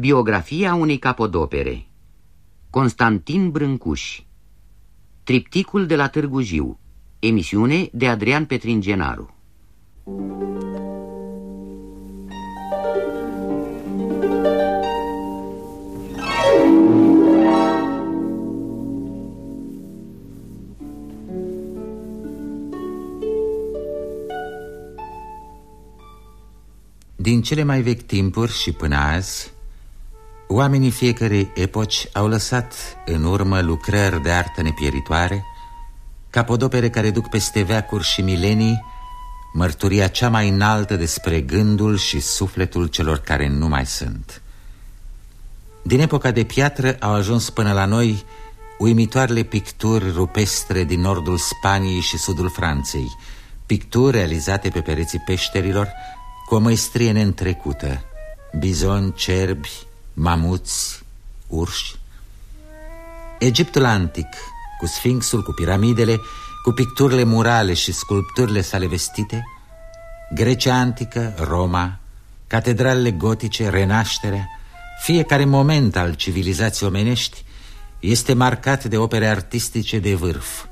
Biografia unei capodopere. Constantin Brâncuș. Tripticul de la Târgu Jiu. Emisiune de Adrian Petringenaru. Din cele mai vechi timpuri și până azi Oamenii fiecărei epoci au lăsat în urmă lucrări de artă nepieritoare Capodopere care duc peste veacuri și milenii Mărturia cea mai înaltă despre gândul și sufletul celor care nu mai sunt. Din epoca de piatră au ajuns până la noi Uimitoarele picturi rupestre din nordul Spaniei și sudul Franței Picturi realizate pe pereții peșterilor cu o măestrie neîntrecută Bizoni, cerbi, mamuți, urși. Egiptul antic, cu sfinxul, cu piramidele Cu picturile murale și sculpturile sale vestite. Grecia antică, Roma Catedralele gotice, renașterea. Fiecare moment al civilizației omenești Este marcat de opere artistice de vârf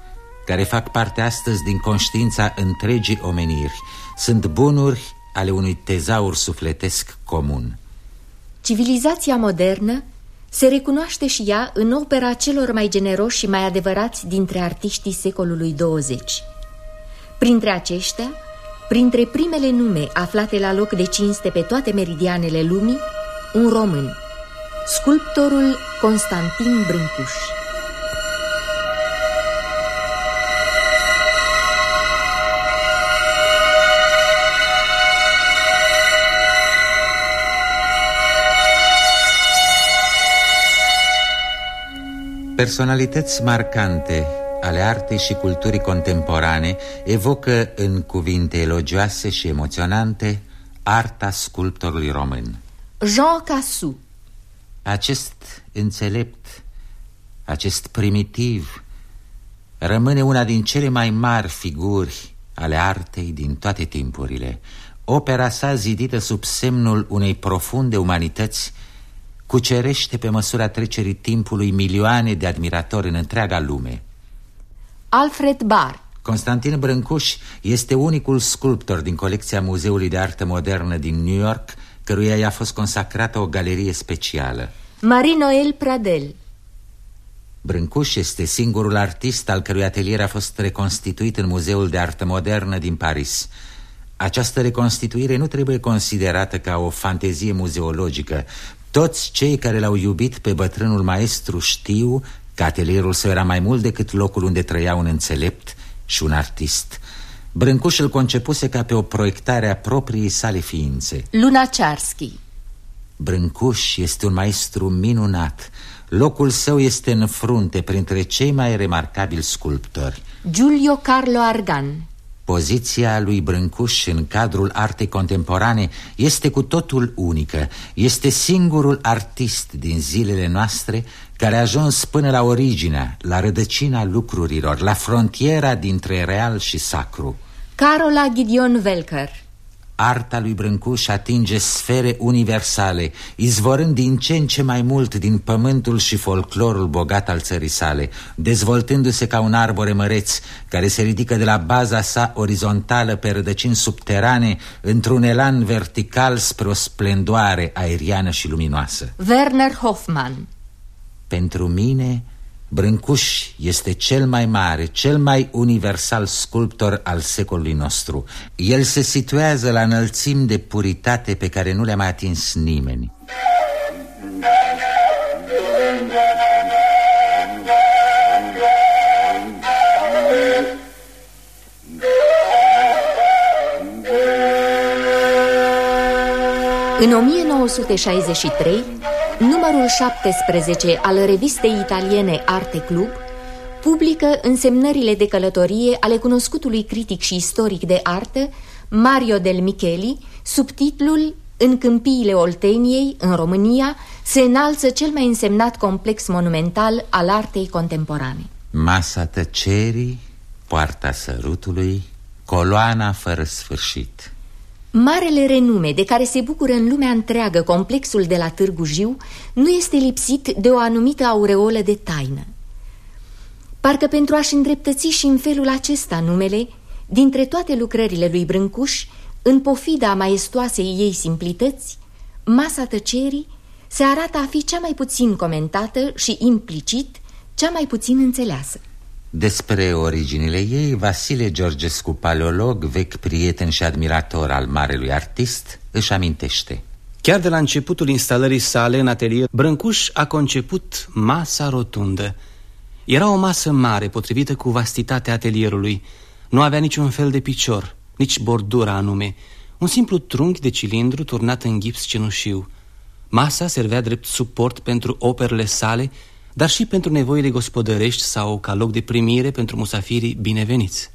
Care fac parte astăzi din conștiința întregii omeniri. Sunt bunuri ale unui tezaur sufletesc comun. Civilizația modernă se recunoaște și ea în opera celor mai generoși și mai adevărați dintre artiștii secolului 20. Printre aceștia, printre primele nume aflate la loc de cinste pe toate meridianele lumii, un român, sculptorul Constantin Brâncuș. Personalități marcante ale artei și culturii contemporane evocă în cuvinte elogioase și emoționante arta sculptorului român. Jean Cassou Acest înțelept, acest primitiv, rămâne una din cele mai mari figuri ale artei din toate timpurile. Opera sa zidită sub semnul unei profunde umanități cucerește pe măsura trecerii timpului milioane de admiratori în întreaga lume. Alfred Bar Constantin Brâncuș este unicul sculptor din colecția Muzeului de Artă Modernă din New York, căruia i-a fost consacrată o galerie specială. Marie-Noël Pradel Brâncuș este singurul artist al cărui atelier a fost reconstituit în Muzeul de Artă Modernă din Paris. Această reconstituire nu trebuie considerată ca o fantezie muzeologică, toți cei care l-au iubit pe bătrânul maestru știu că atelierul său era mai mult decât locul unde trăia un înțelept și un artist. Brâncuș îl concepuse ca pe o proiectare a propriei sale ființe. Lunacharsky Brâncuș este un maestru minunat. Locul său este în frunte printre cei mai remarcabili sculptori. Giulio Carlo Argan Poziția lui Brâncuș în cadrul artei contemporane este cu totul unică. Este singurul artist din zilele noastre care a ajuns până la originea, la rădăcina lucrurilor, la frontiera dintre real și sacru. Carola Gideon Velker Arta lui Brâncuș atinge sfere universale, izvorând din ce în ce mai mult din pământul și folclorul bogat al țării sale, dezvoltându-se ca un arbore măreț care se ridică de la baza sa orizontală pe rădăcini subterane într-un elan vertical spre o splendoare aeriană și luminoasă. Werner Hoffmann Pentru mine, Brâncuș este cel mai mare, cel mai universal sculptor al secolului nostru. El se situează la înălțimi de puritate pe care nu le-a mai atins nimeni. În 1963, numărul 17 al revistei italiene Arte Club publică însemnările de călătorie ale cunoscutului critic și istoric de artă Mario del Micheli, sub titlul În câmpiile Olteniei, în România, se înalță cel mai însemnat complex monumental al artei contemporane. Masa tăcerii, poarta sărutului, coloana fără sfârșit. Marele renume de care se bucură în lumea întreagă complexul de la Târgu Jiu nu este lipsit de o anumită aureolă de taină. Parcă pentru a-și îndreptăți și în felul acesta numele, dintre toate lucrările lui Brâncuș, în pofida maestoasei ei simplități, masa tăcerii se arată a fi cea mai puțin comentată și implicit cea mai puțin înțeleasă. Despre originile ei, Vasile Georgescu, paleolog, vechi prieten și admirator al marelui artist, își amintește. Chiar de la începutul instalării sale în atelier, Brâncuș a conceput masa rotundă. Era o masă mare, potrivită cu vastitatea atelierului. Nu avea niciun fel de picior, nici bordura anume. Un simplu trunchi de cilindru turnat în gips cenușiu. Masa servea drept suport pentru operele sale dar și pentru nevoile gospodărești sau ca loc de primire pentru musafirii bineveniți.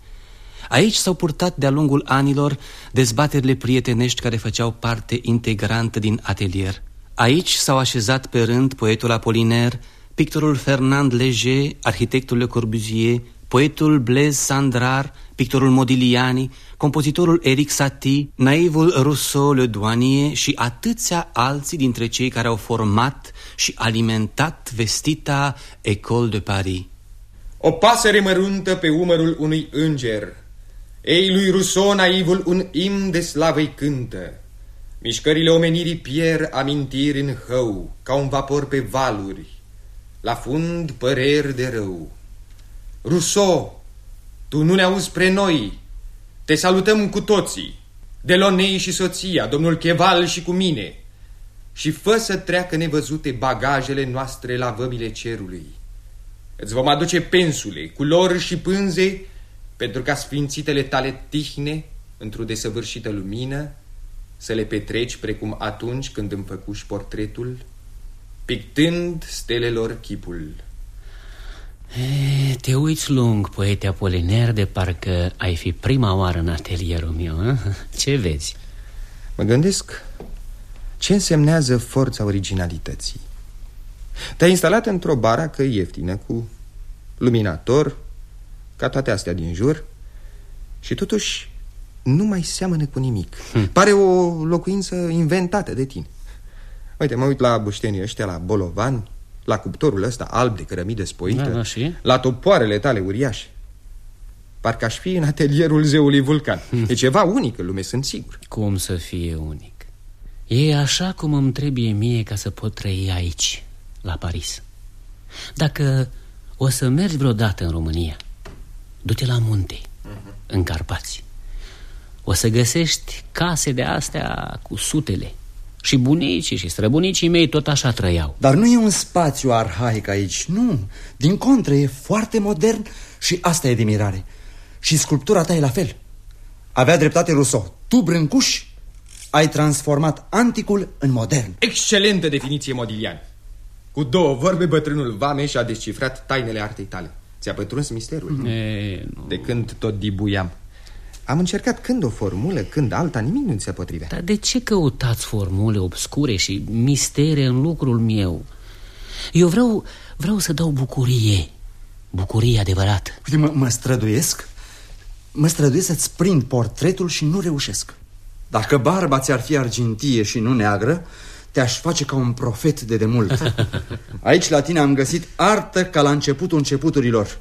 Aici s-au purtat de-a lungul anilor dezbaterile prietenești care făceau parte integrantă din atelier. Aici s-au așezat pe rând poetul Apoliner, pictorul Fernand Léger, arhitectul Le Corbusier, poetul Blaise Sandrar, pictorul Modigliani, compozitorul Eric Satie, naivul Rousseau Le Douanier și atâția alții dintre cei care au format și alimentat vestita École de Paris. O pasăre măruntă pe umărul unui înger. Ei lui Rousseau naivul un im de slavă cântă. Mișcările omenirii pierd amintiri în hău, ca un vapor pe valuri. La fund păreri de rău. Rousseau, tu nu ne auzi spre noi. Te salutăm cu toții. Delonei și soția, domnul Cheval și cu mine. Și fă să treacă nevăzute bagajele noastre la vămile cerului. Îți vom aduce pensule, culori și pânze pentru ca sfințitele tale tihne, într-o desăvârșită lumină, să le petreci precum atunci când îmi făcuși portretul, pictând stelelor chipul. E, te uiți lung, poete Apoliner, de parcă ai fi prima oară în atelierul meu, a? Ce vezi? Mă gândesc ce însemnează forța originalității. Te-ai instalat într-o baracă ieftină cu luminator, ca toate astea din jur, și totuși nu mai seamănă cu nimic. Hm. Pare o locuință inventată de tine. Uite, mă uit la buștenii ăștia, la bolovan, la cuptorul ăsta alb de cărămidă spoită, da, da, și? la topoarele tale uriașe. Parcă aș fi în atelierul zeului Vulcan. Hm. E ceva unic în lume, sunt sigur. Cum să fie unic? E așa cum îmi trebuie mie ca să pot trăi aici, la Paris. Dacă o să mergi vreodată în România, du-te la munte, uh mhm. -huh. în Carpați. O să găsești case de astea cu sutele și bunicii și străbunicii mei tot așa trăiau. Dar nu e un spațiu arhaic aici, nu. Din contră, e foarte modern și asta e de mirare. Și sculptura ta e la fel. Avea dreptate Rousseau. Tu, Brâncuș, ai transformat anticul în modern. Excelentă definiție, Modilian. Cu două vorbe, bătrânul Vame și-a descifrat tainele artei tale. Ți-a pătruns misterul. E, nu. De când tot dibuiam am încercat când o formulă, când alta, nimic nu ți se potrive Dar de ce căutați formule obscure și mistere în lucrul meu? Eu vreau, vreau să dau bucurie. Bucurie adevărată. Uite, mă, mă străduiesc? Mă străduiesc să-ți prind portretul și nu reușesc. Dacă barba ți-ar fi argintie și nu neagră Te-aș face ca un profet de demult. Aici la tine am găsit artă ca la începutul începuturilor.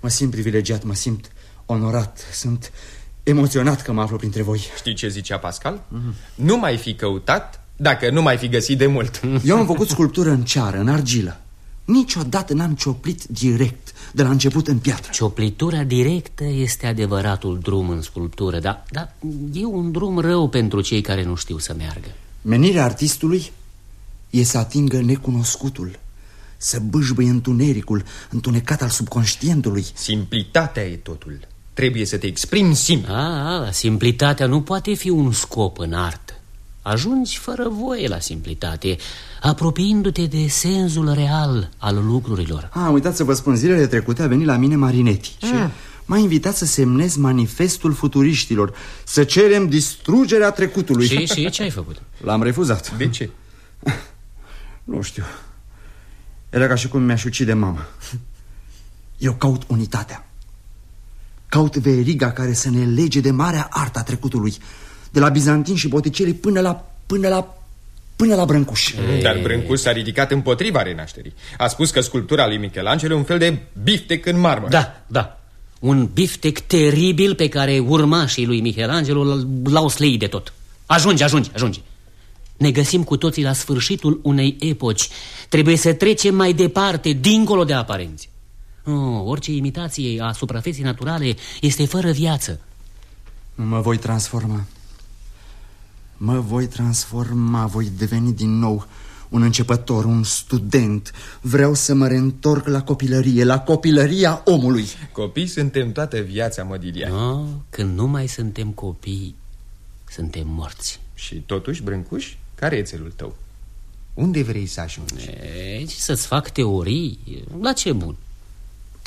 Mă simt privilegiat, mă simt onorat. Sunt emoționat că mă aflu printre voi. Știi ce zicea Pascal? Mm -hmm. Nu mai fi căutat dacă nu mai fi găsit de mult. Eu am făcut sculptură în ceară, în argilă. Niciodată n-am cioplit direct de la început în piatră. Cioplitura directă este adevăratul drum în sculptură Dar, dar e un drum rău pentru cei care nu știu să meargă. Menirea artistului e să atingă necunoscutul Să bâșbăie întunericul, întunecat al subconștientului. Simplitatea e totul Trebuie să te exprimi simplu. A, a, Simplitatea nu poate fi un scop în artă. Ajungi fără voie la simplitate Apropiindu-te de sensul real al lucrurilor. A, uitați să vă spun, zilele trecute a venit la mine Marinetti Și ah. m-a invitat să semnez manifestul futuriștilor Să cerem distrugerea trecutului. Și, și ce ai făcut? L-am refuzat. De ce? Nu știu. Era ca și cum mi-aș ucide mama. Eu caut unitatea Caut veriga care să ne lege de marea arta trecutului De la bizantini și boticelii până la, până la, până la Brâncuș. Dar Brâncuș s-a ridicat împotriva renașterii. A spus că sculptura lui Michelangelo e un fel de biftec în marmură Da, da. Un biftec teribil pe care urmașii lui Michelangelo l-au sleit de tot. Ajunge, ajunge, ajunge. Ne găsim cu toții la sfârșitul unei epoci. Trebuie să trecem mai departe, dincolo de aparenți. Oh, orice imitație a suprafeței naturale este fără viață. Mă voi transforma. Mă voi transforma, voi deveni din nou un începător, un student. Vreau să mă reîntorc la copilărie, la copilăria omului. Copii suntem toată viața, Modilia. No, când nu mai suntem copii, suntem morți. Și totuși, Brâncuș, care e țelul tău? Unde vrei să ajungi? Să-ți fac teorii? La ce bun?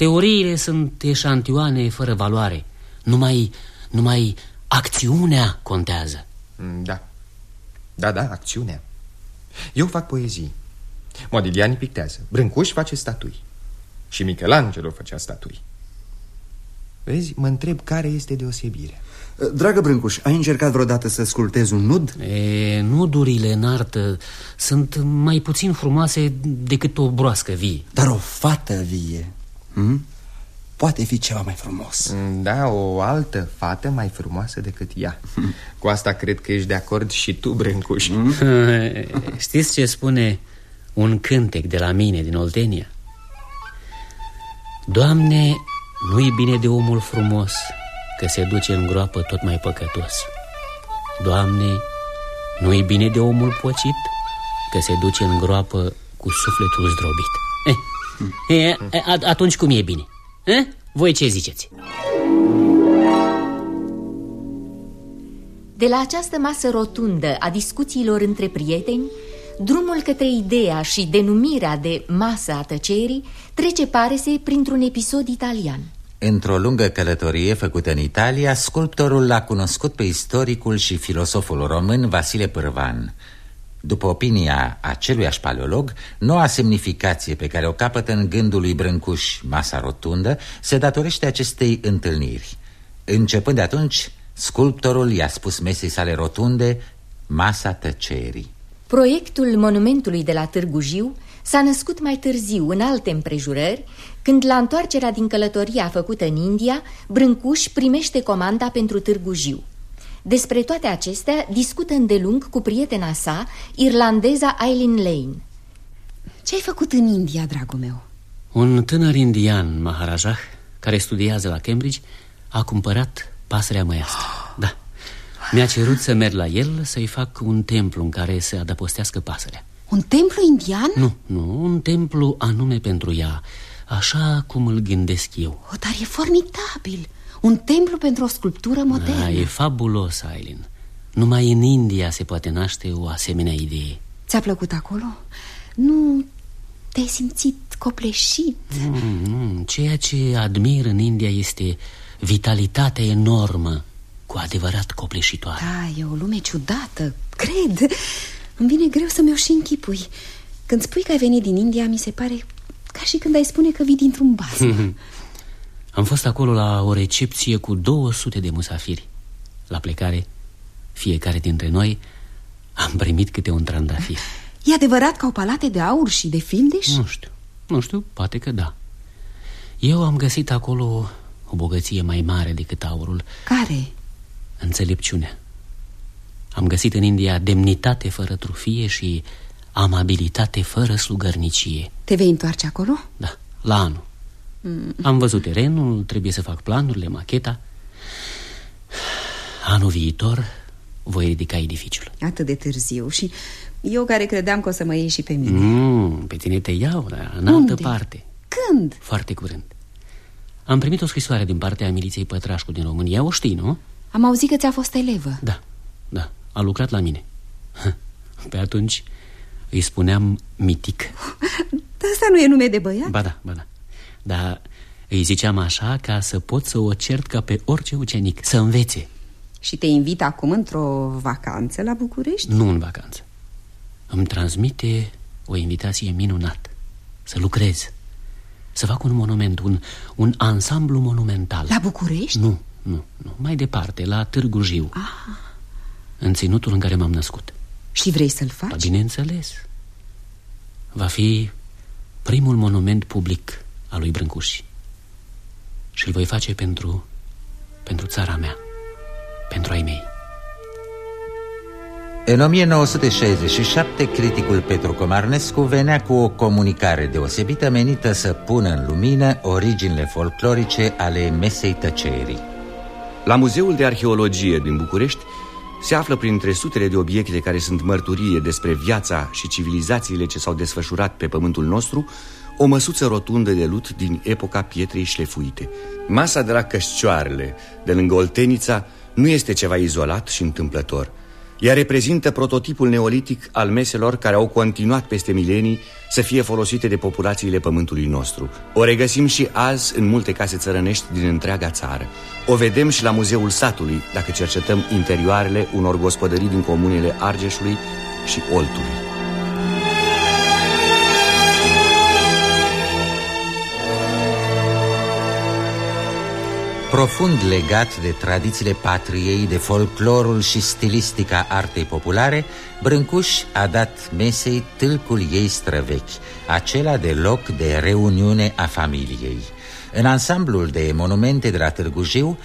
Teoriile sunt eșantioane fără valoare. Numai, numai acțiunea contează. Mm, da. Da, da, acțiunea. Eu fac poezii. Modigliani pictează. Brâncuș face statui. Și Michelangelo făcea statui. Vezi, mă întreb care este deosebirea. Dragă Brâncuș, ai încercat vreodată să sculptezi un nud? E, nudurile în artă sunt mai puțin frumoase decât o broască vie Dar o fată vie hm? poate fi ceva mai frumos mm, Da, o altă fată mai frumoasă decât ea Cu asta cred că ești de acord și tu, Brâncuș mm? Știți ce spune un cântec de la mine din Oltenia? Doamne, nu-i bine de omul frumos că se duce în groapă tot mai păcătos. Doamne, nu-i bine de omul pocit, că se duce în groapă cu sufletul zdrobit. Eh, eh, atunci cum e bine? Eh? Voi ce ziceți? De la această masă rotundă a discuțiilor între prieteni, drumul către ideea și denumirea de masă a tăcerii trece, pare se, printr-un episod italian. Într-o lungă călătorie făcută în Italia, sculptorul l-a cunoscut pe istoricul și filosoful român Vasile Pârvan. După opinia aceluiași paleolog, noua semnificație pe care o capătă în gândul lui Brâncuș, masa rotundă, se datorește acestei întâlniri. Începând de atunci, sculptorul i-a spus mesei sale rotunde masa tăcerii. Proiectul monumentului de la Târgu Jiu s-a născut mai târziu, în alte împrejurări, când la întoarcerea din călătoria făcută în India, Brâncuș primește comanda pentru Târgu Jiu. Despre toate acestea discută îndelung cu prietena sa, irlandeza Eileen Lane. Ce ai făcut în India, dragul meu? Un tânăr indian, Maharajah, care studiază la Cambridge, a cumpărat pasărea măiastră. Da. Mi-a cerut să merg la el să-i fac un templu în care să adăpostească pasărea. Un templu indian? Nu, nu, un templu anume pentru ea, așa cum îl gândesc eu. O, dar e formidabil! Un templu pentru o sculptură modernă. Da, e fabulos, Aileen. Numai în India se poate naște o asemenea idee. Ți-a plăcut acolo? Nu te-ai simțit copleșit? Nu, nu. Ceea ce admir în India este vitalitatea enormă, cu adevărat copleșitoare. Da, e o lume ciudată, cred. Îmi vine greu să mi-o și închipui. Când spui că ai venit din India, mi se pare ca și când ai spune că vii dintr-un basm. Am fost acolo la o recepție cu 200 de musafiri. La plecare, fiecare dintre noi am primit câte un trandafir. E adevărat că au palate de aur și de fildeș? Nu știu, nu știu, poate că da. Eu am găsit acolo o bogăție mai mare decât aurul. Care? Înțelepciunea. Am găsit în India demnitate fără trufie și amabilitate fără slugărnicie. Te vei întoarce acolo? Da, la anul. Mm. Am văzut terenul, trebuie să fac planurile, macheta. Anul viitor voi ridica edificiul. Atât de târziu și eu care credeam că o să mă iei și pe mine. Mm, pe tine te iau, dar în Unde? altă parte. Când? Foarte curând. Am primit o scrisoare din partea miliției Pătrașcu din România, o știi, nu? Am auzit că ți-a fost elevă. Da, da, a lucrat la mine. Pe atunci îi spuneam mitic. Dar asta nu e nume de băiat? Ba da, ba da. Dar îi ziceam așa ca să pot să o cert ca pe orice ucenic, să învețe. Și te invit acum într-o vacanță la București? Nu în vacanță. Îmi transmite o invitație minunată. Să lucrez. Să fac un monument, un, un ansamblu monumental. La București? Nu, nu, nu. Mai departe, la Târgu Jiu. Ah. În ținutul în care m-am născut Și vrei să-l faci? Da, bineînțeles Va fi primul monument public al lui Brâncuși Și îl voi face pentru, pentru țara mea Pentru ai mei în 1967, criticul Petru Comarnescu venea cu o comunicare deosebită menită să pună în lumină originile folclorice ale mesei tăcerii. La Muzeul de Arheologie din București se află printre sutele de obiecte care sunt mărturie despre viața și civilizațiile ce s-au desfășurat pe pământul nostru o măsuță rotundă de lut din epoca pietrei șlefuite. Masa de la Cășcioarele, de lângă Oltenița, nu este ceva izolat și întâmplător – ea reprezintă prototipul neolitic al meselor care au continuat peste milenii să fie folosite de populațiile pământului nostru. O regăsim și azi în multe case țărănești din întreaga țară. O vedem și la Muzeul Satului, dacă cercetăm interioarele unor gospodării din comunele Argeșului și Oltului. Profund legat de tradițiile patriei, de folclorul și stilistica artei populare, Brâncuș a dat mesei tâlcul ei străvechi, acela de loc de reuniune a familiei. În ansamblul de monumente de la Târgu Jiu,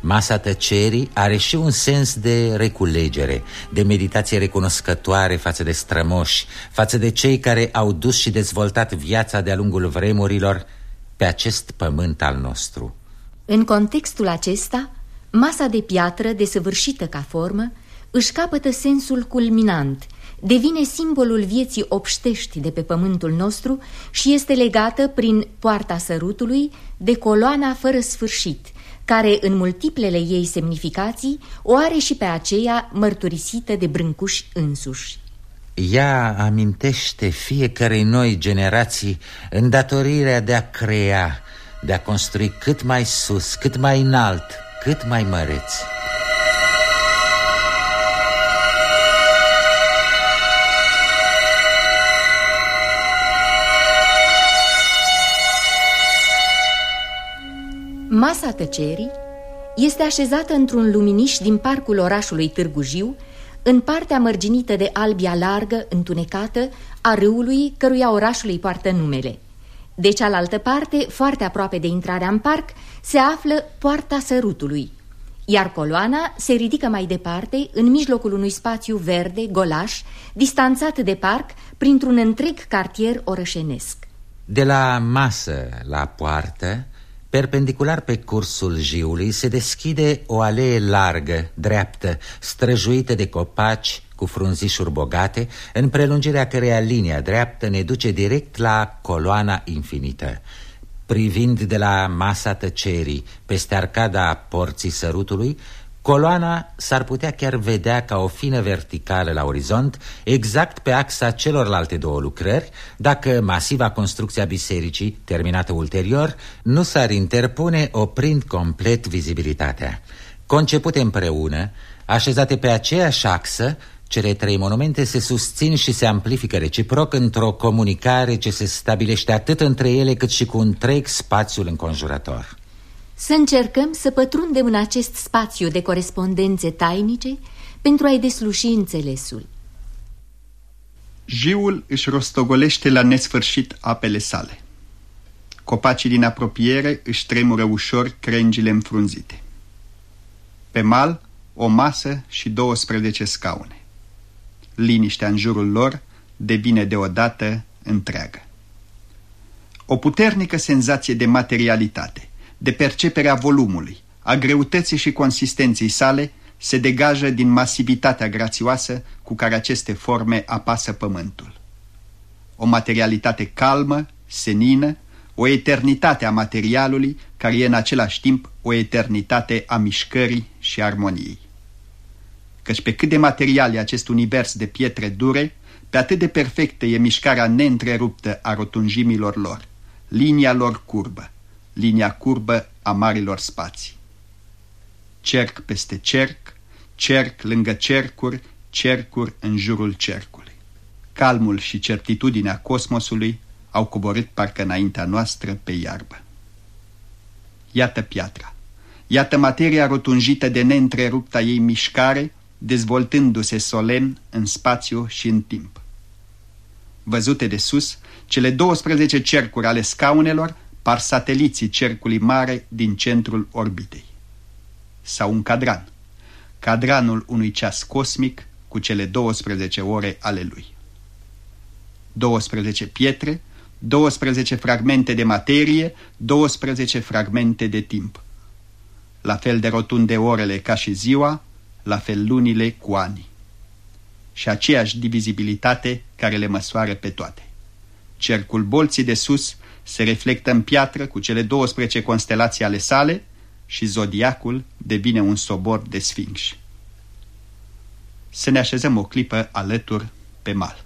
Masa tăcerii are și un sens de reculegere, de meditație recunoscătoare față de strămoși, față de cei care au dus și dezvoltat viața de-a lungul vremurilor pe acest pământ al nostru. În contextul acesta, masa de piatră, desăvârșită ca formă, își capătă sensul culminant, devine simbolul vieții obștești de pe pământul nostru și este legată prin poarta sărutului de coloana fără sfârșit, care în multiplele ei semnificații o are și pe aceea mărturisită de brâncuși însuși. Ea amintește fiecarei noi generații îndatorirea de a crea, de a construi cât mai sus, cât mai înalt, cât mai măreț. Masa tăcerii este așezată într-un luminiș din parcul orașului Târgu Jiu, în partea mărginită de albia largă, întunecată, a râului căruia orașului poartă numele – de cealaltă parte, foarte aproape de intrarea în parc, se află Poarta Sărutului, iar coloana se ridică mai departe, în mijlocul unui spațiu verde, golaș, distanțat de parc, printr-un întreg cartier orășenesc. De la masă la poartă, perpendicular pe cursul jiului, se deschide o alee largă, dreaptă, străjuită de copaci, cu frunzișuri bogate, în prelungirea căreia linia dreaptă ne duce direct la coloana infinită. Privind de la masa tăcerii peste arcada porții sărutului, Coloana s-ar putea chiar vedea ca o fină verticală la orizont, exact pe axa celorlalte două lucrări, dacă masiva construcția bisericii, terminată ulterior, nu s-ar interpune oprind complet vizibilitatea. Concepute împreună, așezate pe aceeași axă, cele trei monumente se susțin și se amplifică reciproc într-o comunicare ce se stabilește atât între ele cât și cu întreg spațiul înconjurător. Să încercăm să pătrundem în acest spațiu de corespondențe tainice pentru a-i desluși înțelesul. Jiul își rostogolește la nesfârșit apele sale. Copacii din apropiere își tremură ușor crengile înfrunzite. Pe mal, o masă și 12 scaune liniștea în jurul lor devine deodată întreagă. O puternică senzație de materialitate, de perceperea volumului, a greutății și consistenței sale se degajă din masivitatea grațioasă cu care aceste forme apasă pământul. O materialitate calmă, senină, o eternitate a materialului care e în același timp o eternitate a mișcării și armoniei căci pe cât de material e acest univers de pietre dure, pe atât de perfectă e mișcarea neîntreruptă a rotunjimilor lor, linia lor curbă, linia curbă a marilor spații. Cerc peste cerc, cerc lângă cercuri, cercuri în jurul cercului. Calmul și certitudinea cosmosului au coborât parcă înaintea noastră pe iarbă. Iată piatra, iată materia rotunjită de neîntrerupta ei mișcare, dezvoltându-se solemn în spațiu și în timp. Văzute de sus, cele 12 cercuri ale scaunelor par sateliții cercului mare din centrul orbitei. Sau un cadran, cadranul unui ceas cosmic cu cele 12 ore ale lui. 12 pietre, 12 fragmente de materie, 12 fragmente de timp. La fel de rotunde orele ca și ziua, la fel lunile cu ani. Și aceeași divizibilitate care le măsoară pe toate. Cercul bolții de sus se reflectă în piatră cu cele 12 constelații ale sale și zodiacul devine un sobor de sfinxi. Să ne așezăm o clipă alături pe mal.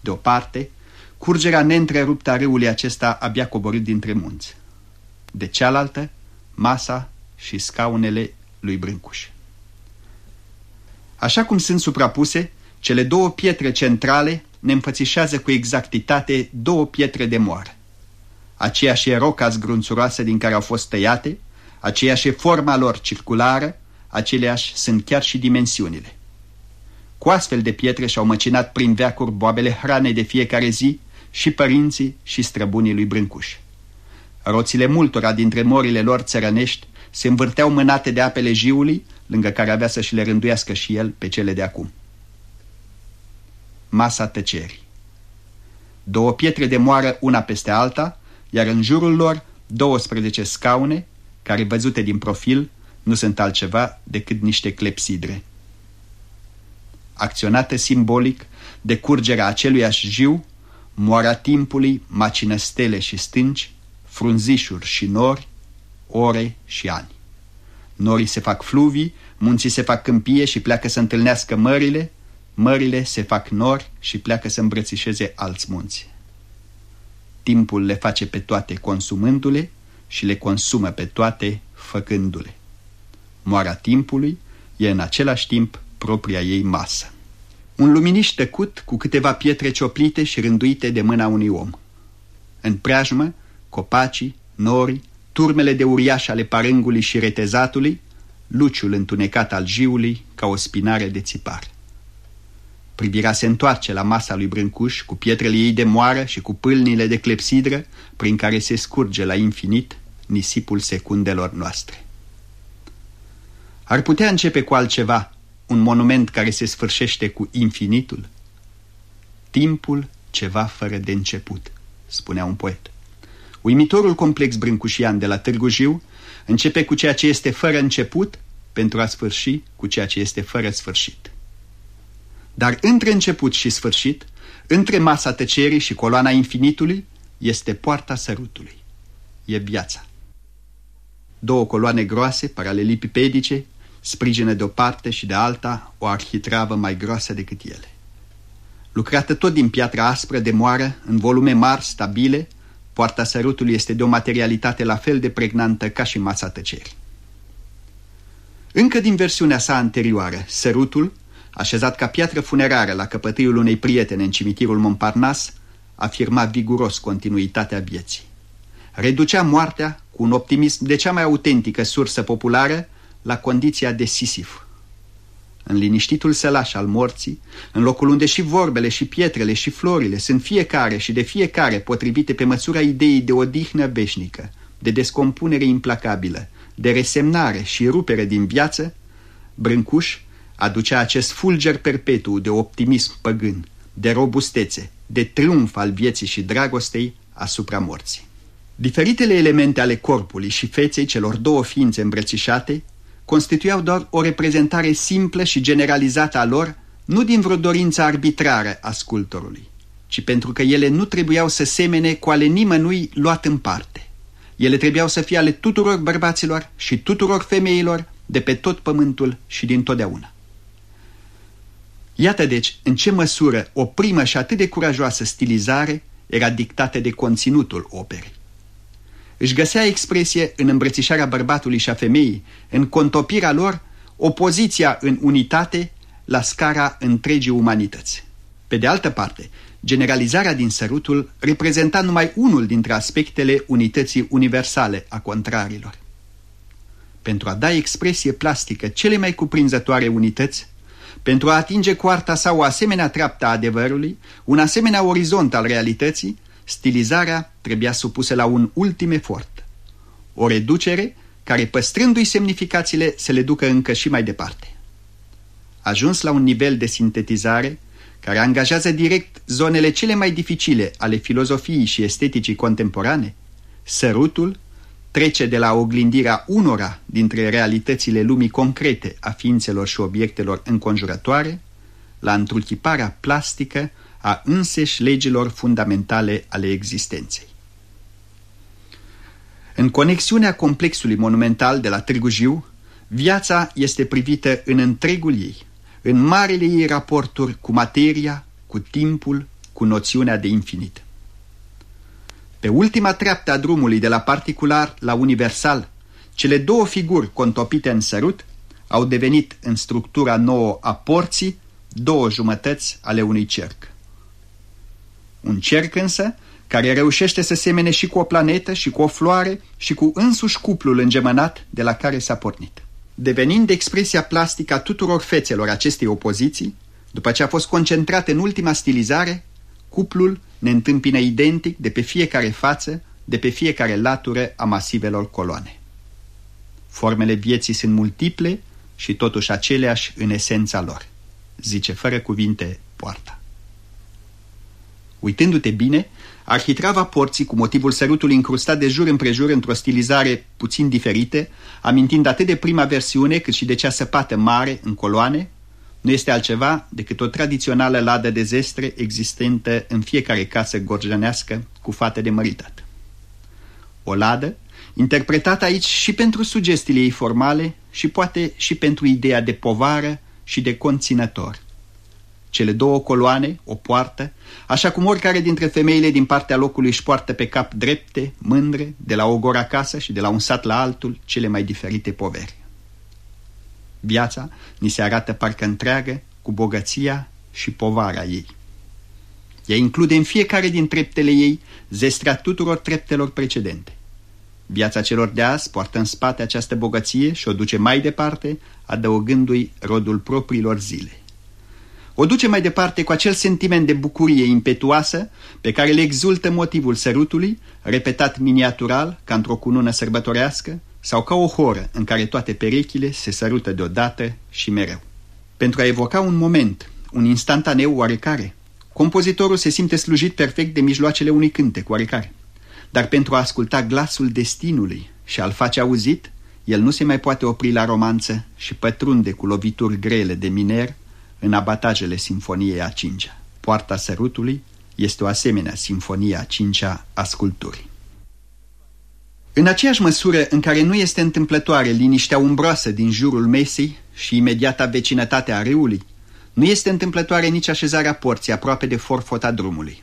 De o parte, curgerea neîntreruptă a râului acesta abia coborât dintre munți. De cealaltă, masa și scaunele lui Brâncuș. Așa cum sunt suprapuse, cele două pietre centrale ne înfățișează cu exactitate două pietre de moară. Aceeași e roca zgrunțuroasă din care au fost tăiate, aceeași e forma lor circulară, aceleași sunt chiar și dimensiunile. Cu astfel de pietre și-au măcinat prin veacuri boabele hranei de fiecare zi și părinții și străbunii lui Brâncuș. Roțile multora dintre morile lor țărănești se învârteau mânate de apele jiului, lângă care avea să și le rânduiască și el pe cele de acum. Masa tăcerii. Două pietre de moară una peste alta, iar în jurul lor 12 scaune, care văzute din profil nu sunt altceva decât niște clepsidre. Acționată simbolic de curgerea aceluiași jiu, moara timpului macină stele și stânci, frunzișuri și nori, ore și ani. Norii se fac fluvii, munții se fac câmpie și pleacă să întâlnească mările, mările se fac nori și pleacă să îmbrățișeze alți munți. Timpul le face pe toate consumându-le și le consumă pe toate făcându-le. Moara timpului e în același timp propria ei masă. Un luminiș tăcut cu câteva pietre cioplite și rânduite de mâna unui om. În preajmă, copacii, norii, turmele de uriaș ale parângului și retezatului, luciul întunecat al jiului ca o spinare de țipar. Privirea se întoarce la masa lui Brâncuș cu pietrele ei de moară și cu pâlnile de clepsidră prin care se scurge la infinit nisipul secundelor noastre. Ar putea începe cu altceva, un monument care se sfârșește cu infinitul? Timpul ceva fără de început, spunea un poet. Uimitorul complex brâncușian de la Târgu Jiu începe cu ceea ce este fără început pentru a sfârși cu ceea ce este fără sfârșit. Dar între început și sfârșit, între masa tăcerii și coloana infinitului, este poarta sărutului. E viața. Două coloane groase, paralelipipedice, sprijină de o parte și de alta o arhitravă mai groasă decât ele. Lucrată tot din piatră aspră de moară, în volume mari, stabile, Poarta sărutului este de o materialitate la fel de pregnantă ca și masa tăcerii. Încă din versiunea sa anterioară, sărutul, așezat ca piatră funerară la căpătâiul unei prietene în cimitirul Montparnasse, afirma viguros continuitatea vieții. Reducea moartea cu un optimism de cea mai autentică sursă populară la condiția de Sisif, în liniștitul sălaș al morții, în locul unde și vorbele și pietrele și florile sunt fiecare și de fiecare potrivite pe măsura ideii de odihnă veșnică, de descompunere implacabilă, de resemnare și rupere din viață, Brâncuș aducea acest fulger perpetu de optimism păgân, de robustețe, de triumf al vieții și dragostei asupra morții. Diferitele elemente ale corpului și feței celor două ființe îmbrățișate constituiau doar o reprezentare simplă și generalizată a lor, nu din vreo dorință arbitrară a sculptorului, ci pentru că ele nu trebuiau să semene cu ale nimănui luat în parte. Ele trebuiau să fie ale tuturor bărbaților și tuturor femeilor de pe tot pământul și din totdeauna. Iată deci în ce măsură o primă și atât de curajoasă stilizare era dictată de conținutul operei își găsea expresie în îmbrățișarea bărbatului și a femeii, în contopirea lor, opoziția în unitate la scara întregii umanități. Pe de altă parte, generalizarea din sărutul reprezenta numai unul dintre aspectele unității universale a contrarilor. pentru a da expresie plastică cele mai cuprinzătoare unități, pentru a atinge coarta sau o asemenea treaptă a adevărului, un asemenea orizont al realității, stilizarea trebuia supusă la un ultim efort. O reducere care, păstrându-i semnificațiile, se le ducă încă și mai departe. Ajuns la un nivel de sintetizare care angajează direct zonele cele mai dificile ale filozofiei și esteticii contemporane, sărutul trece de la oglindirea unora dintre realitățile lumii concrete a ființelor și obiectelor înconjurătoare la întruchiparea plastică a înseși legilor fundamentale ale existenței. În conexiunea complexului monumental de la Târgu Jiu, viața este privită în întregul ei, în marele ei raporturi cu materia, cu timpul, cu noțiunea de infinit. Pe ultima treaptă a drumului de la particular la universal, cele două figuri contopite în sărut au devenit în structura nouă a porții două jumătăți ale unui cerc. Un cerc însă care reușește să semene și cu o planetă și cu o floare și cu însuși cuplul îngemănat de la care s-a pornit. Devenind expresia plastică a tuturor fețelor acestei opoziții, după ce a fost concentrat în ultima stilizare, cuplul ne întâmpină identic de pe fiecare față, de pe fiecare latură a masivelor coloane. Formele vieții sunt multiple și totuși aceleași în esența lor, zice fără cuvinte poarta. Uitându-te bine, arhitrava porții cu motivul sărutului încrustat de jur împrejur într-o stilizare puțin diferită, amintind atât de prima versiune cât și de cea săpată mare în coloane, nu este altceva decât o tradițională ladă de zestre existentă în fiecare casă gorjănească cu fată de măritat. O ladă, interpretată aici și pentru sugestiile ei formale și poate și pentru ideea de povară și de conținător. Cele două coloane, o poartă, așa cum oricare dintre femeile din partea locului își poartă pe cap drepte, mândre, de la o gora acasă și de la un sat la altul, cele mai diferite poveri. Viața ni se arată parcă întreagă cu bogăția și povara ei. Ea include în fiecare din treptele ei zestrea tuturor treptelor precedente. Viața celor de azi poartă în spate această bogăție și o duce mai departe, adăugându-i rodul propriilor zile. O duce mai departe cu acel sentiment de bucurie impetuoasă pe care le exultă motivul sărutului, repetat miniatural ca într-o cunună sărbătorească, sau ca o horă în care toate perechile se sărută deodată și mereu. Pentru a evoca un moment, un instantaneu oarecare, compozitorul se simte slujit perfect de mijloacele unui cântec oarecare. Dar pentru a asculta glasul destinului și a-l face auzit, el nu se mai poate opri la romanță și pătrunde cu lovituri grele de miner în abatajele Sinfoniei a cincea. Poarta sărutului este o asemenea Sinfonie a cincea a sculpturii. În aceeași măsură în care nu este întâmplătoare liniștea umbroasă din jurul mesei și imediata vecinătate a râului, nu este întâmplătoare nici așezarea porții aproape de forfota drumului.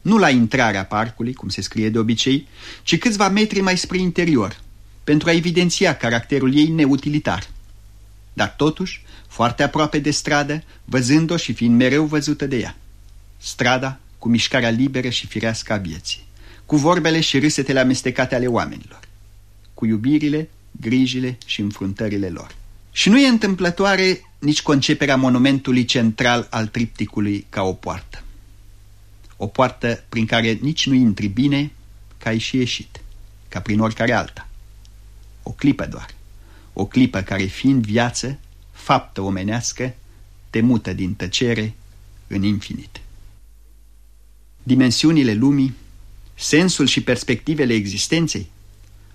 Nu la intrarea parcului, cum se scrie de obicei, ci câțiva metri mai spre interior, pentru a evidenția caracterul ei neutilitar. Dar totuși, foarte aproape de stradă, văzând-o și fiind mereu văzută de ea. Strada cu mișcarea liberă și firească a vieții cu vorbele și râsetele amestecate ale oamenilor, cu iubirile, grijile și înfruntările lor. Și nu e întâmplătoare nici conceperea monumentului central al tripticului ca o poartă. O poartă prin care nici nu intri bine, ca ai și ieșit, ca prin oricare alta. O clipă doar. O clipă care, fiind viață, faptă omenească, te mută din tăcere în infinit. Dimensiunile lumii sensul și perspectivele existenței?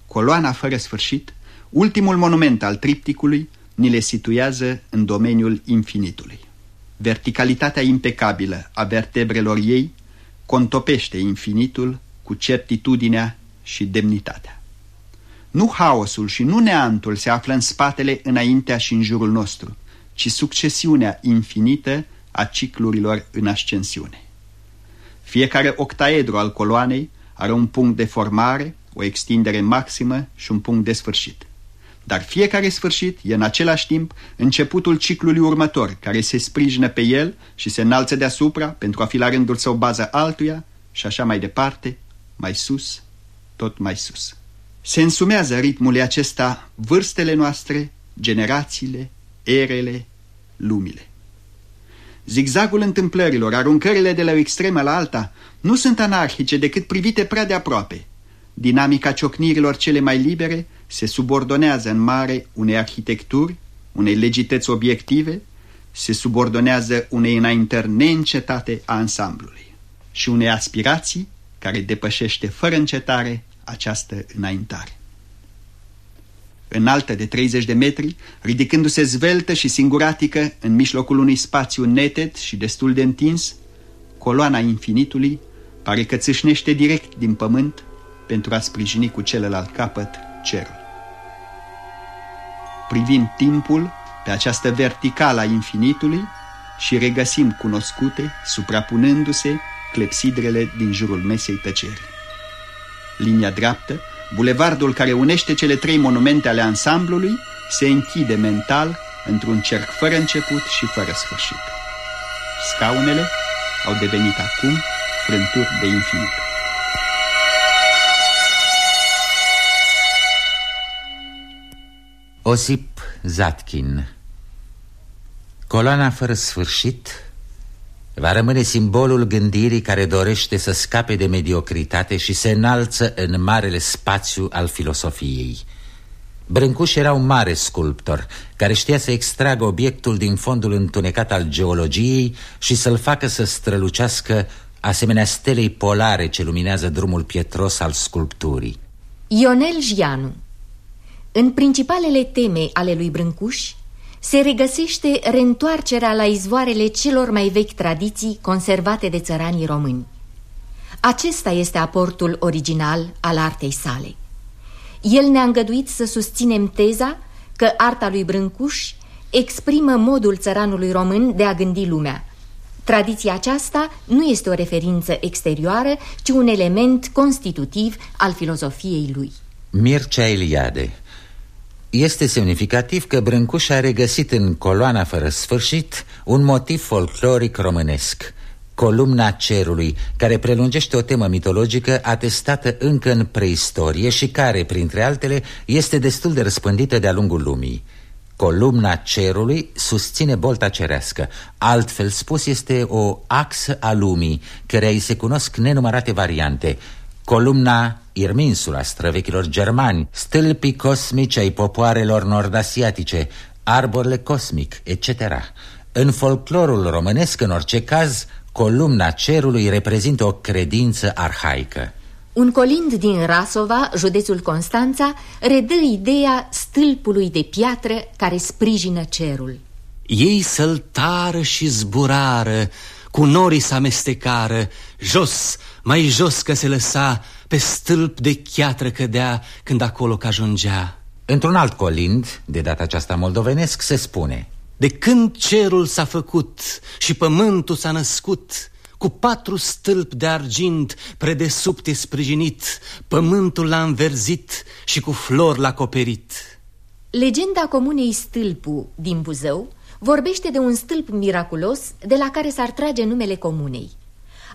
Coloana fără sfârșit, ultimul monument al tripticului, ni le situează în domeniul infinitului. Verticalitatea impecabilă a vertebrelor ei contopește infinitul cu certitudinea și demnitatea. Nu haosul și nu neantul se află în spatele, înaintea și în jurul nostru, ci succesiunea infinită a ciclurilor în ascensiune. Fiecare octaedru al coloanei are un punct de formare, o extindere maximă și un punct de sfârșit. Dar fiecare sfârșit e în același timp începutul ciclului următor, care se sprijină pe el și se înalță deasupra pentru a fi la rândul său bază altuia și așa mai departe, mai sus, tot mai sus. Se însumează ritmul acesta vârstele noastre, generațiile, erele, lumile. Zigzagul întâmplărilor, aruncările de la o extremă la alta, nu sunt anarhice decât privite prea de aproape. Dinamica ciocnirilor cele mai libere se subordonează în mare unei arhitecturi, unei legități obiective, se subordonează unei înaintări neîncetate a ansamblului și unei aspirații care depășește fără încetare această înaintare. Înaltă de 30 de metri, ridicându-se zveltă și singuratică în mijlocul unui spațiu neted și destul de întins, coloana infinitului pare că țâșnește direct din pământ pentru a sprijini cu celălalt capăt cerul. Privim timpul pe această verticală a infinitului și regăsim cunoscute, suprapunându-se, clepsidrele din jurul mesei tăcerii. Linia dreaptă, bulevardul care unește cele trei monumente ale ansamblului, se închide mental într-un cerc fără început și fără sfârșit. Scaunele au devenit acum frânturi de infinit. Osip Zatkin Coloana fără sfârșit va rămâne simbolul gândirii care dorește să scape de mediocritate și se înalță în marele spațiu al filosofiei. Brâncuș era un mare sculptor care știa să extragă obiectul din fondul întunecat al geologiei și să-l facă să strălucească asemenea stelei polare ce luminează drumul pietros al sculpturii. Ionel Gianu În principalele teme ale lui Brâncuș se regăsește reîntoarcerea la izvoarele celor mai vechi tradiții conservate de țăranii români. Acesta este aportul original al artei sale. El ne-a îngăduit să susținem teza că arta lui Brâncuș exprimă modul țăranului român de a gândi lumea. Tradiția aceasta nu este o referință exterioară, ci un element constitutiv al filozofiei lui. Mircea Eliade este semnificativ că Brâncuș a regăsit în coloana fără sfârșit un motiv folcloric românesc, columna cerului, care prelungește o temă mitologică atestată încă în preistorie și care, printre altele, este destul de răspândită de-a lungul lumii. Columna cerului susține bolta cerească, altfel spus este o axă a lumii, care îi se cunosc nenumărate variante – columna Irminsula străvechilor germani, stâlpii cosmici ai popoarelor nord-asiatice, arborele cosmic, etc. În folclorul românesc, în orice caz, columna cerului reprezintă o credință arhaică. Un colind din Rasova, județul Constanța, redă ideea stâlpului de piatră care sprijină cerul. Ei săltară și zburară, cu norii să amestecară, jos, mai jos că se lăsa, pe stâlp de chiatră cădea când acolo că ajungea. Într-un alt colind, de data aceasta moldovenesc, se spune De când cerul s-a făcut și pământul s-a născut, cu patru stâlpi de argint predesubte sprijinit, pământul l-a înverzit și cu flori l-a acoperit. Legenda comunei Stâlpu din Buzău vorbește de un stâlp miraculos de la care s-ar trage numele comunei.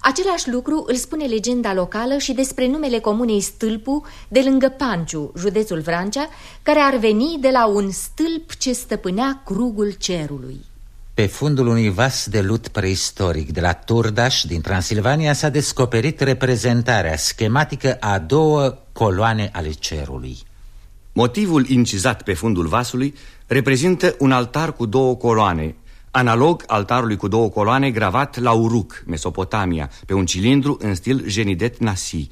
Același lucru îl spune legenda locală și despre numele comunei Stâlpu de lângă Panciu, județul Vrancea, care ar veni de la un stâlp ce stăpânea crugul cerului. Pe fundul unui vas de lut preistoric de la Turdaș din Transilvania s-a descoperit reprezentarea schematică a două coloane ale cerului. Motivul incizat pe fundul vasului reprezintă un altar cu două coloane, analog altarului cu două coloane gravat la Uruk, Mesopotamia, pe un cilindru în stil genidet nasi.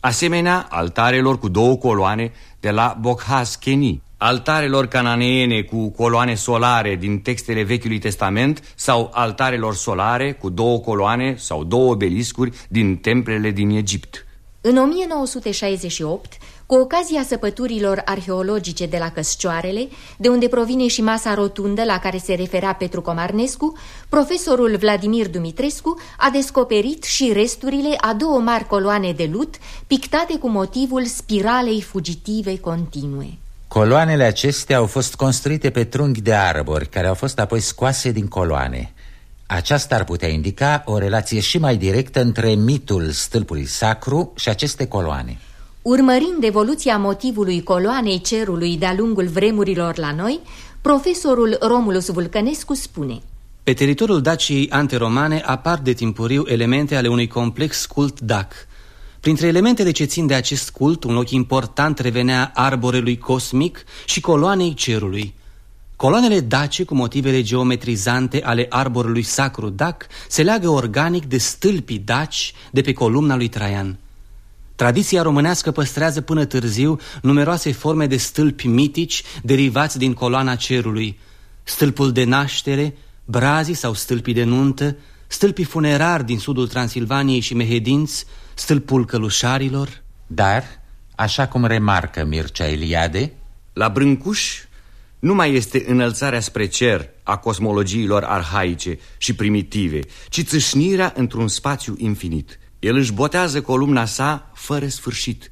Asemenea, altarelor cu două coloane de la Bokhaz Keni, altarelor cananeene cu coloane solare din textele Vechiului Testament sau altarelor solare cu două coloane sau două obeliscuri din templele din Egipt. În 1968, cu ocazia săpăturilor arheologice de la Căscioarele, de unde provine și masa rotundă la care se referea Petru Comarnescu, profesorul Vladimir Dumitrescu a descoperit și resturile a două mari coloane de lut pictate cu motivul spiralei fugitive continue. Coloanele acestea au fost construite pe trunghi de arbori, care au fost apoi scoase din coloane. Aceasta ar putea indica o relație și mai directă între mitul stâlpului sacru și aceste coloane. Urmărind evoluția motivului coloanei cerului de-a lungul vremurilor la noi, profesorul Romulus Vulcănescu spune Pe teritoriul Daciei anteromane apar de timpuriu elemente ale unui complex cult dac. Printre elementele ce țin de acest cult, un loc important revenea arborelui cosmic și coloanei cerului. Coloanele dace cu motivele geometrizante ale arborului sacru dac se leagă organic de stâlpii daci de pe columna lui Traian. Tradiția românească păstrează până târziu numeroase forme de stâlpi mitici derivați din coloana cerului, stâlpul de naștere, brazii sau stâlpii de nuntă, stâlpii funerari din sudul Transilvaniei și Mehedinți, stâlpul călușarilor. Dar, așa cum remarcă Mircea Eliade, la Brâncuș nu mai este înălțarea spre cer a cosmologiilor arhaice și primitive, ci țâșnirea într-un spațiu infinit. El își botează columna sa fără sfârșit.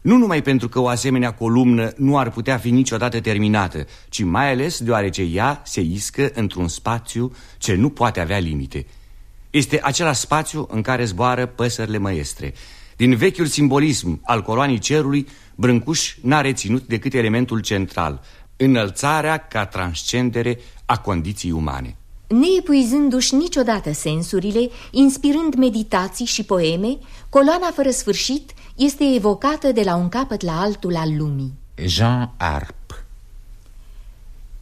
Nu numai pentru că o asemenea columnă nu ar putea fi niciodată terminată, ci mai ales deoarece ea se iscă într-un spațiu ce nu poate avea limite. Este acela spațiu în care zboară păsările măestre. Din vechiul simbolism al coloanii cerului, Brâncuș n-a reținut decât elementul central, înălțarea ca transcendere a condiției umane neepuizându-și niciodată sensurile, inspirând meditații și poeme, coloana fără sfârșit este evocată de la un capăt la altul al lumii. Jean Arp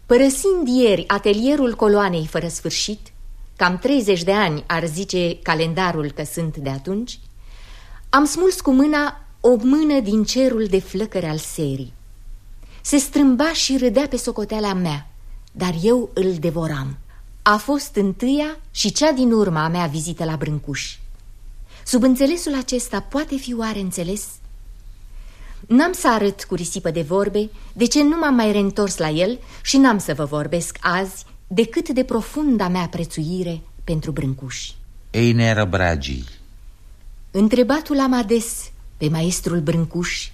Părăsind ieri atelierul coloanei fără sfârșit, cam 30 de ani ar zice calendarul că sunt de atunci, am smuls cu mâna o mână din cerul de flăcări al serii. Se strâmba și râdea pe socoteala mea, dar eu îl devoram. A fost întâia și cea din urma a mea vizită la Brâncuș. Sub înțelesul acesta poate fi oare înțeles? N-am să arăt cu risipă de vorbe de ce nu m-am mai reîntors la el și n-am să vă vorbesc azi decât de profunda mea prețuire pentru Brâncuș. Einer Bragi Întrebatul am ades pe maestrul Brâncuș,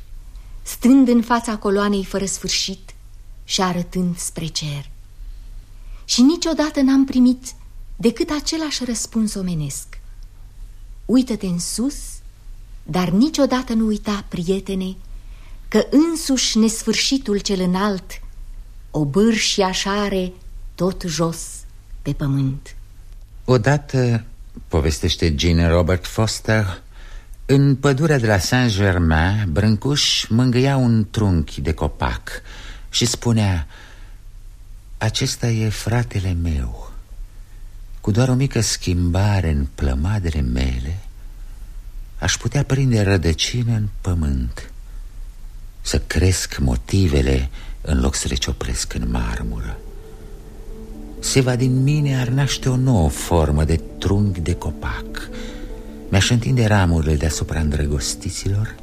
stând în fața coloanei fără sfârșit și arătând spre cer și niciodată n-am primit decât același răspuns omenesc. Uită-te în sus, dar niciodată nu uita, prietene, că însuși nesfârșitul cel înalt o bârși așa are tot jos pe pământ. Odată, povestește Jean Robert Foster, în pădurea de la Saint-Germain, Brâncuș mângâia un trunchi de copac și spunea acesta e fratele meu. Cu doar o mică schimbare în plămadele mele Aș putea prinde rădăcină în pământ Să cresc motivele în loc să le ciopresc în marmură. Seva din mine ar naște o nouă formă de trunchi de copac Mi-aș întinde ramurile deasupra îndrăgostiților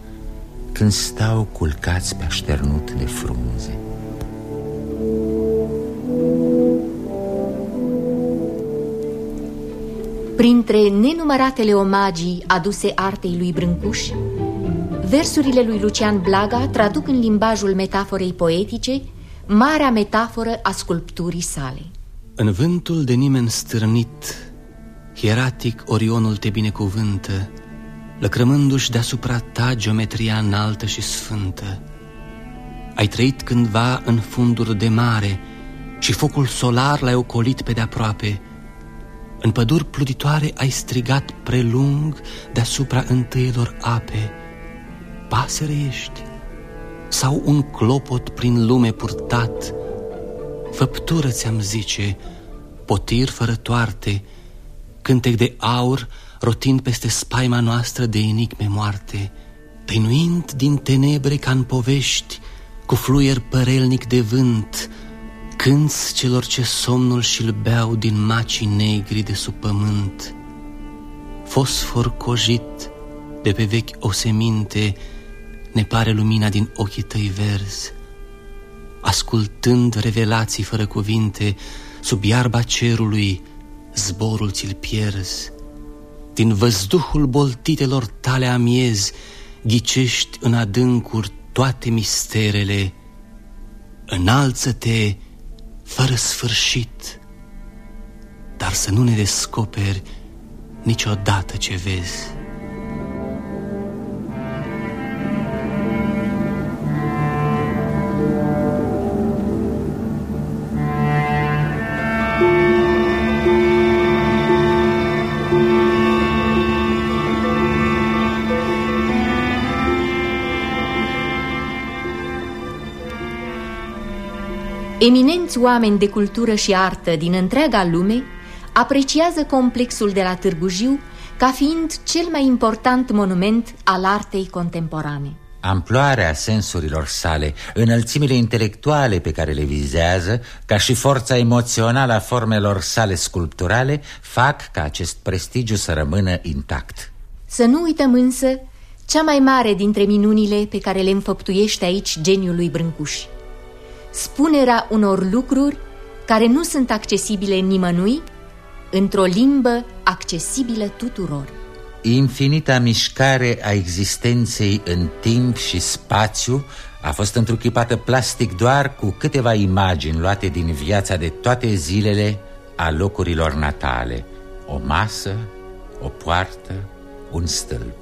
Când stau culcați pe așternut de frunze Printre nenumăratele omagii aduse artei lui Brâncuș, versurile lui Lucian Blaga traduc în limbajul metaforei poetice marea metaforă a sculpturii sale. În vântul de nimeni stârnit, hieratic Orionul te binecuvântă, lăcrămându-și deasupra ta geometria înaltă și sfântă. Ai trăit cândva în funduri de mare și focul solar l-ai ocolit pe de-aproape, în păduri plutitoare ai strigat prelung deasupra întâielor ape. Pasăre ești sau un clopot prin lume purtat? Făptură ți-am zice, potir fără toarte, cântec de aur rotind peste spaima noastră de enigme moarte, tăinuind din tenebre ca în povești, cu fluier părelnic de vânt, Cânți celor ce somnul și-l beau din macii negri de sub pământ, Fosfor cojit de pe vechi oseminte, Ne pare lumina din ochii tăi verzi. Ascultând revelații fără cuvinte, Sub iarba cerului zborul ți-l pierzi. Din văzduhul boltitelor tale amiezi, Ghicești în adâncuri toate misterele. Înalță-te fără sfârșit, dar să nu ne descoperi niciodată ce vezi. Eminenți oameni de cultură și artă din întreaga lume apreciază complexul de la Târgu Jiu ca fiind cel mai important monument al artei contemporane. Amploarea sensurilor sale, înălțimile intelectuale pe care le vizează, ca și forța emoțională a formelor sale sculpturale, fac ca acest prestigiu să rămână intact. Să nu uităm însă cea mai mare dintre minunile pe care le înfăptuiește aici geniul lui Brâncuș. Spunerea unor lucruri care nu sunt accesibile nimănui, într-o limbă accesibilă tuturor. Infinita mișcare a existenței în timp și spațiu a fost întruchipată plastic doar cu câteva imagini luate din viața de toate zilele a locurilor natale. O masă, o poartă, un stâlp.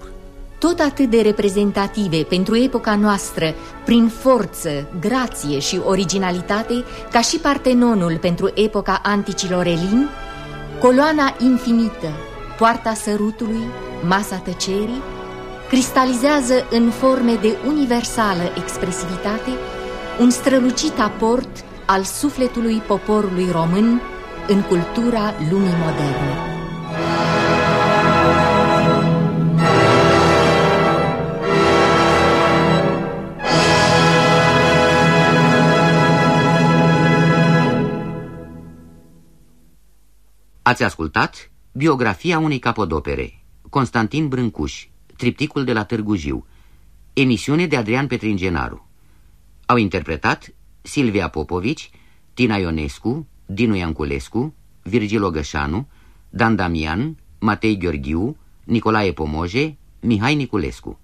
Tot atât de reprezentative pentru epoca noastră, prin forță, grație și originalitate, ca și Partenonul pentru epoca anticilor elini, coloana infinită, poarta sărutului, masa tăcerii, cristalizează în forme de universală expresivitate un strălucit aport al sufletului poporului român în cultura lumii moderne. Ați ascultat biografia unei capodopere, Constantin Brâncuș, tripticul de la Târgu Jiu, emisiune de Adrian Petringenaru. Au interpretat Silvia Popovici, Tina Ionescu, Dinu Ianculescu, Virgil Ogășanu, Dan Damian, Matei Gheorghiu, Nicolae Pomoje, Mihai Niculescu.